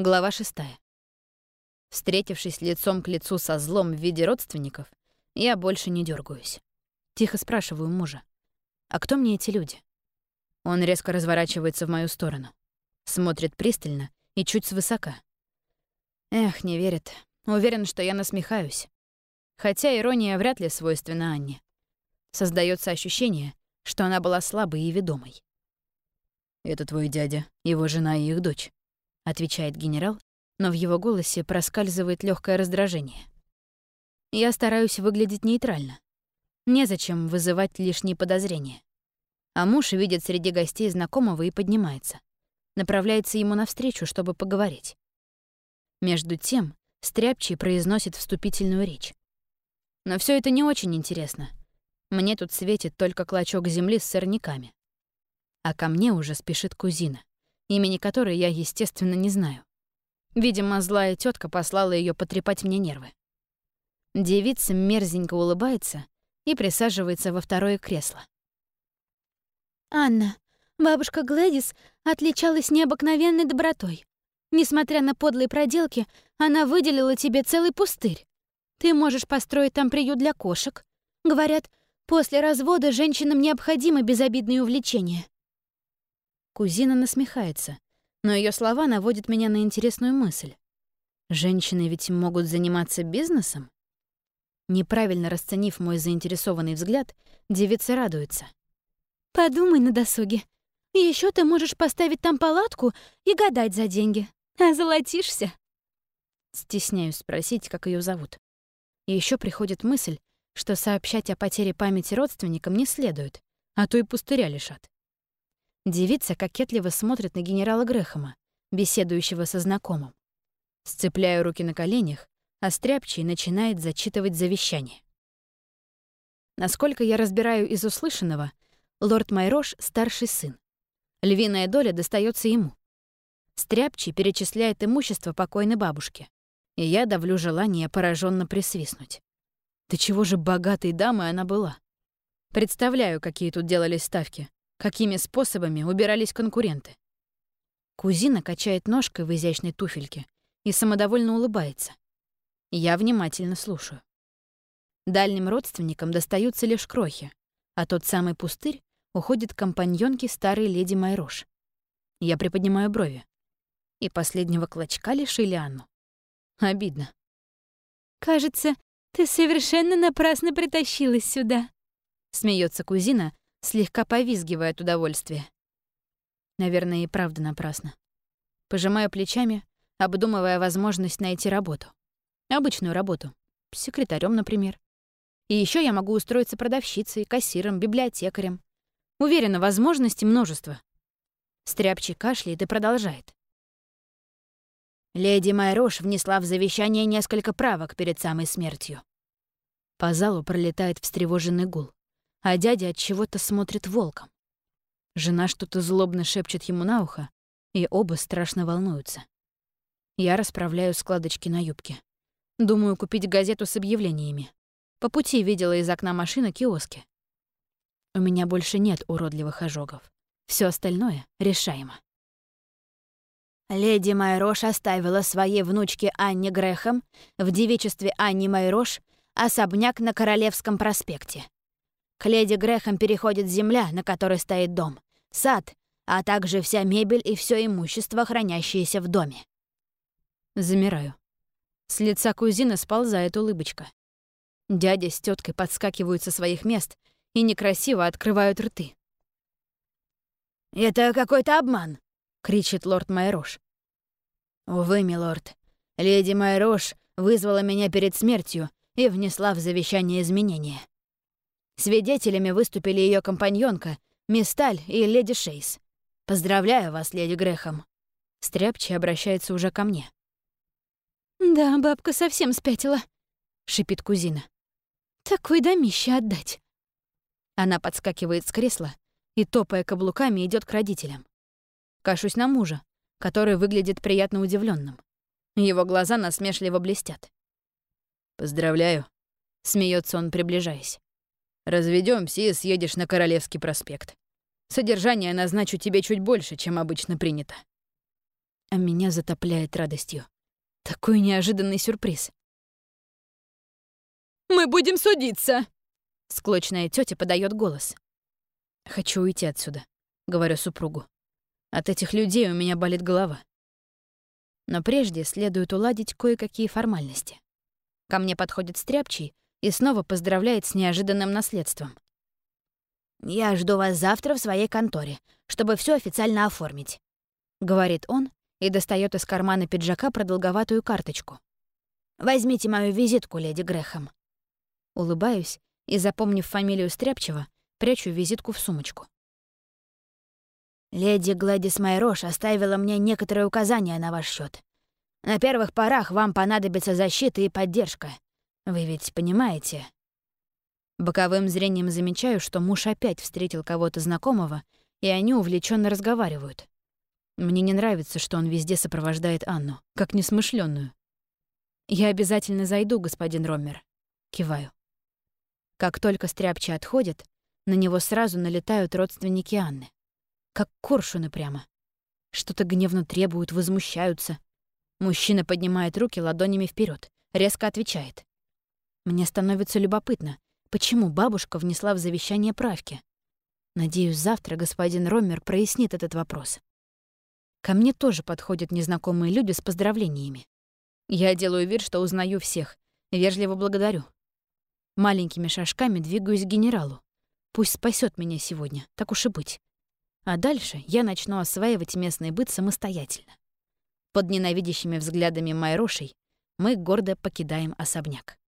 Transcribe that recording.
Глава шестая. Встретившись лицом к лицу со злом в виде родственников, я больше не дергаюсь. Тихо спрашиваю мужа. «А кто мне эти люди?» Он резко разворачивается в мою сторону. Смотрит пристально и чуть свысока. Эх, не верит. Уверен, что я насмехаюсь. Хотя ирония вряд ли свойственна Анне. Создается ощущение, что она была слабой и ведомой. «Это твой дядя, его жена и их дочь», — отвечает генерал, но в его голосе проскальзывает легкое раздражение. Я стараюсь выглядеть нейтрально. Незачем вызывать лишние подозрения. А муж видит среди гостей знакомого и поднимается. Направляется ему навстречу, чтобы поговорить. Между тем, Стряпчий произносит вступительную речь. Но все это не очень интересно. Мне тут светит только клочок земли с сорняками. А ко мне уже спешит кузина, имени которой я, естественно, не знаю. Видимо, злая тетка послала ее потрепать мне нервы. Девица мерзенько улыбается и присаживается во второе кресло. «Анна, бабушка Глэдис отличалась необыкновенной добротой. Несмотря на подлые проделки, она выделила тебе целый пустырь. Ты можешь построить там приют для кошек. Говорят, после развода женщинам необходимы безобидные увлечения. Кузина насмехается, но ее слова наводят меня на интересную мысль. Женщины ведь могут заниматься бизнесом? Неправильно расценив мой заинтересованный взгляд, девица радуется. «Подумай на досуге. Еще ты можешь поставить там палатку и гадать за деньги. А золотишься?» Стесняюсь спросить, как ее зовут. И еще приходит мысль, что сообщать о потере памяти родственникам не следует, а то и пустыря лишат. Девица кокетливо смотрит на генерала Грэхэма, беседующего со знакомым. Сцепляю руки на коленях, а Стряпчий начинает зачитывать завещание. Насколько я разбираю из услышанного, лорд Майрош — старший сын. Львиная доля достается ему. Стряпчий перечисляет имущество покойной бабушки, и я давлю желание пораженно присвистнуть. Да чего же богатой дамой она была? Представляю, какие тут делались ставки какими способами убирались конкуренты. Кузина качает ножкой в изящной туфельке и самодовольно улыбается. Я внимательно слушаю. Дальним родственникам достаются лишь крохи, а тот самый пустырь уходит компаньонке старой леди Майрош. Я приподнимаю брови. И последнего клочка лишили Анну. Обидно. «Кажется, ты совершенно напрасно притащилась сюда», — смеется кузина, слегка повизгивая от удовольствия. Наверное, и правда напрасно. Пожимаю плечами, обдумывая возможность найти работу. Обычную работу. Секретарем, например. И еще я могу устроиться продавщицей, кассиром, библиотекарем. Уверена, возможностей множество. Стряпчий кашляет и продолжает. Леди Майрош внесла в завещание несколько правок перед самой смертью. По залу пролетает встревоженный гул а дядя от чего-то смотрит волком. Жена что-то злобно шепчет ему на ухо, и оба страшно волнуются. Я расправляю складочки на юбке. Думаю купить газету с объявлениями. По пути видела из окна машины киоски. У меня больше нет уродливых ожогов. Все остальное решаемо. Леди Майрош оставила своей внучке Анне Грэхэм в девичестве Анни Майрош особняк на Королевском проспекте. К леди Грехам переходит земля, на которой стоит дом, сад, а также вся мебель и все имущество, хранящееся в доме. Замираю. С лица кузины сползает улыбочка. Дядя с теткой подскакивают со своих мест и некрасиво открывают рты. «Это какой-то обман!» — кричит лорд Майрош. «Увы, милорд, леди Майрош вызвала меня перед смертью и внесла в завещание изменения. Свидетелями выступили ее компаньонка, мисс Таль и леди Шейс. Поздравляю вас, леди Грехом. Стряпчий обращается уже ко мне. «Да, бабка совсем спятила», — шипит кузина. «Такой домище отдать». Она подскакивает с кресла и, топая каблуками, идет к родителям. Кашусь на мужа, который выглядит приятно удивленным. Его глаза насмешливо блестят. «Поздравляю», — смеется он, приближаясь. Разведемся и съедешь на Королевский проспект. Содержание назначу тебе чуть больше, чем обычно принято». А меня затопляет радостью. Такой неожиданный сюрприз. «Мы будем судиться!» Склочная тетя подает голос. «Хочу уйти отсюда», — говорю супругу. «От этих людей у меня болит голова». Но прежде следует уладить кое-какие формальности. Ко мне подходит Стряпчий и снова поздравляет с неожиданным наследством. «Я жду вас завтра в своей конторе, чтобы все официально оформить», — говорит он и достает из кармана пиджака продолговатую карточку. «Возьмите мою визитку, леди Грэхэм». Улыбаюсь и, запомнив фамилию Стряпчего, прячу визитку в сумочку. «Леди Гладис Майрош оставила мне некоторые указания на ваш счет. На первых порах вам понадобится защита и поддержка. Вы ведь понимаете?» Боковым зрением замечаю, что муж опять встретил кого-то знакомого, и они увлеченно разговаривают. Мне не нравится, что он везде сопровождает Анну, как несмышленную. «Я обязательно зайду, господин Роммер», — киваю. Как только стряпчи отходит, на него сразу налетают родственники Анны. Как коршуны прямо. Что-то гневно требуют, возмущаются. Мужчина поднимает руки ладонями вперед, резко отвечает. Мне становится любопытно, почему бабушка внесла в завещание правки. Надеюсь, завтра господин Роммер прояснит этот вопрос. Ко мне тоже подходят незнакомые люди с поздравлениями. Я делаю вид, что узнаю всех, вежливо благодарю. Маленькими шажками двигаюсь к генералу. Пусть спасет меня сегодня, так уж и быть. А дальше я начну осваивать местный быт самостоятельно. Под ненавидящими взглядами Майрошей мы гордо покидаем особняк.